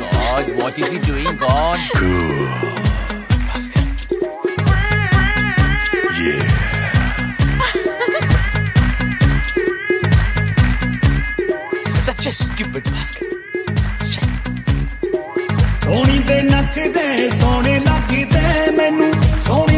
God, what is he doing, God? Yeah. Such a stupid basket. ਸੋਹਣੀ ਦੇ ਨੱਕ ਦੇ ਸੋਹਣੇ ਲੱਗਦੇ ਮੈਨੂੰ ਸੋਹਣੇ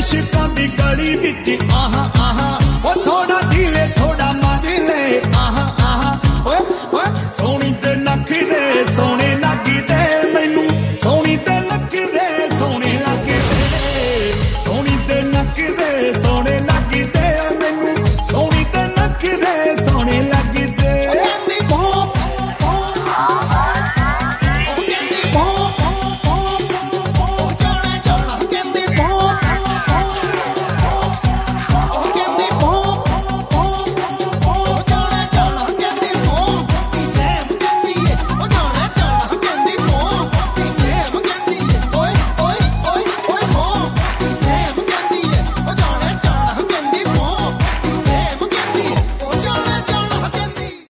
इश्का दी गली बिच आहा आहा। ओ थोड़ा